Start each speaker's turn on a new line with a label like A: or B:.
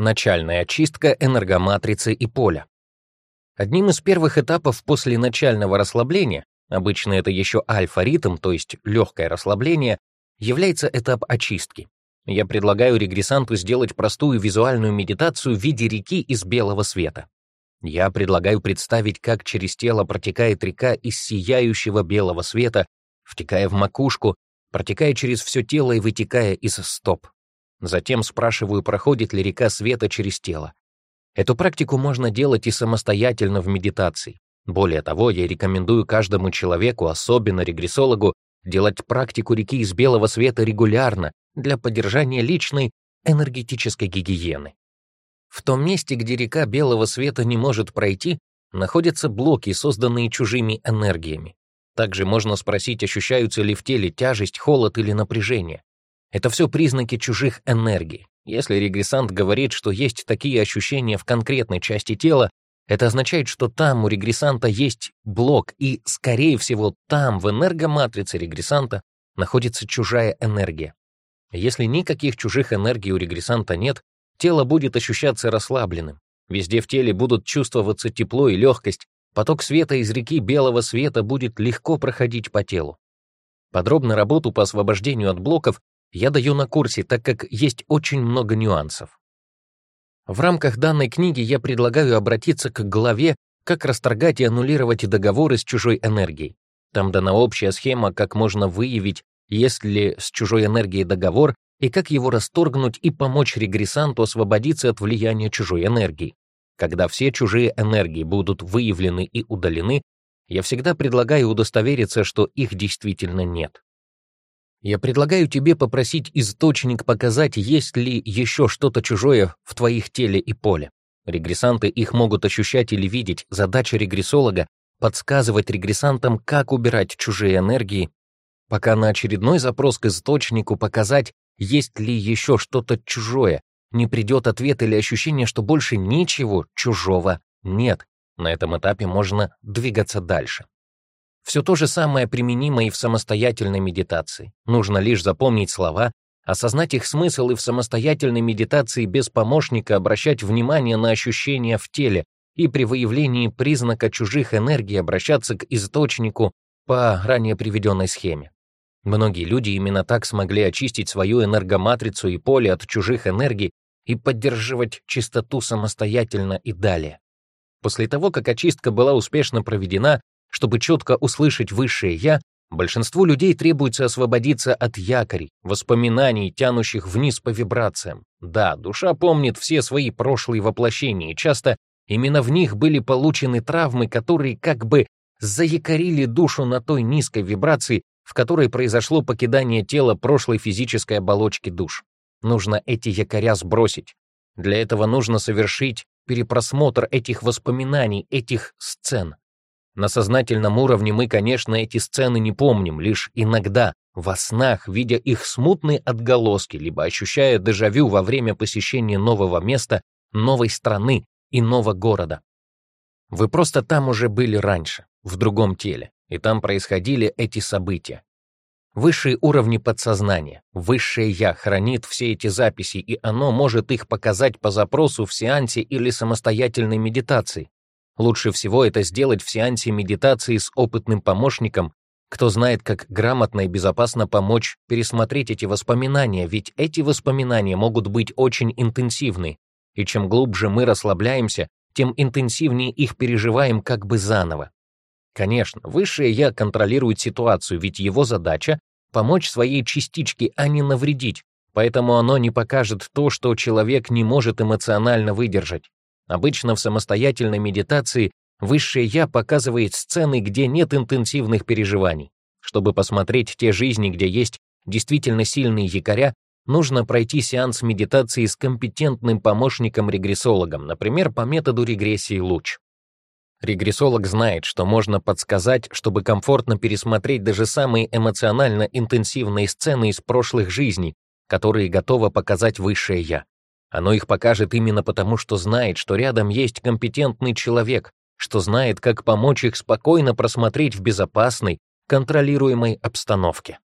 A: начальная очистка энергоматрицы и поля. Одним из первых этапов после начального расслабления, обычно это еще альфа-ритм, то есть легкое расслабление, является этап очистки. Я предлагаю регрессанту сделать простую визуальную медитацию в виде реки из белого света. Я предлагаю представить, как через тело протекает река из сияющего белого света, втекая в макушку, протекая через все тело и вытекая из стоп. Затем спрашиваю, проходит ли река света через тело. Эту практику можно делать и самостоятельно в медитации. Более того, я рекомендую каждому человеку, особенно регрессологу, делать практику реки из белого света регулярно для поддержания личной энергетической гигиены. В том месте, где река белого света не может пройти, находятся блоки, созданные чужими энергиями. Также можно спросить, ощущаются ли в теле тяжесть, холод или напряжение. Это все признаки чужих энергий. Если регрессант говорит, что есть такие ощущения в конкретной части тела, это означает, что там у регрессанта есть блок, и, скорее всего, там, в энергоматрице регрессанта, находится чужая энергия. Если никаких чужих энергий у регрессанта нет, тело будет ощущаться расслабленным. Везде в теле будут чувствоваться тепло и легкость, поток света из реки белого света будет легко проходить по телу. Подробно работу по освобождению от блоков я даю на курсе, так как есть очень много нюансов. В рамках данной книги я предлагаю обратиться к главе «Как расторгать и аннулировать договоры с чужой энергией». Там дана общая схема, как можно выявить, есть ли с чужой энергией договор, и как его расторгнуть и помочь регрессанту освободиться от влияния чужой энергии. Когда все чужие энергии будут выявлены и удалены, я всегда предлагаю удостовериться, что их действительно нет. Я предлагаю тебе попросить источник показать, есть ли еще что-то чужое в твоих теле и поле. Регрессанты их могут ощущать или видеть. Задача регрессолога — подсказывать регрессантам, как убирать чужие энергии, пока на очередной запрос к источнику показать, есть ли еще что-то чужое, не придет ответ или ощущение, что больше ничего чужого нет. На этом этапе можно двигаться дальше. Все то же самое применимо и в самостоятельной медитации. Нужно лишь запомнить слова, осознать их смысл и в самостоятельной медитации без помощника обращать внимание на ощущения в теле и при выявлении признака чужих энергий обращаться к источнику по ранее приведенной схеме. Многие люди именно так смогли очистить свою энергоматрицу и поле от чужих энергий и поддерживать чистоту самостоятельно и далее. После того, как очистка была успешно проведена, чтобы четко услышать высшее «я», большинству людей требуется освободиться от якорей, воспоминаний, тянущих вниз по вибрациям. Да, душа помнит все свои прошлые воплощения, и часто именно в них были получены травмы, которые как бы заякорили душу на той низкой вибрации, в которой произошло покидание тела прошлой физической оболочки душ. Нужно эти якоря сбросить. Для этого нужно совершить перепросмотр этих воспоминаний, этих сцен. На сознательном уровне мы, конечно, эти сцены не помним, лишь иногда, во снах, видя их смутные отголоски, либо ощущая дежавю во время посещения нового места, новой страны и нового города. Вы просто там уже были раньше, в другом теле, и там происходили эти события. Высшие уровни подсознания, высшее «я» хранит все эти записи, и оно может их показать по запросу в сеансе или самостоятельной медитации, Лучше всего это сделать в сеансе медитации с опытным помощником, кто знает, как грамотно и безопасно помочь пересмотреть эти воспоминания, ведь эти воспоминания могут быть очень интенсивны, и чем глубже мы расслабляемся, тем интенсивнее их переживаем как бы заново. Конечно, высшее «я» контролирует ситуацию, ведь его задача — помочь своей частичке, а не навредить, поэтому оно не покажет то, что человек не может эмоционально выдержать. Обычно в самостоятельной медитации высшее «я» показывает сцены, где нет интенсивных переживаний. Чтобы посмотреть те жизни, где есть действительно сильные якоря, нужно пройти сеанс медитации с компетентным помощником-регрессологом, например, по методу регрессии луч. Регрессолог знает, что можно подсказать, чтобы комфортно пересмотреть даже самые эмоционально интенсивные сцены из прошлых жизней, которые готово показать высшее «я». Оно их покажет именно потому, что знает, что рядом есть компетентный человек, что знает, как помочь их спокойно просмотреть в безопасной, контролируемой обстановке.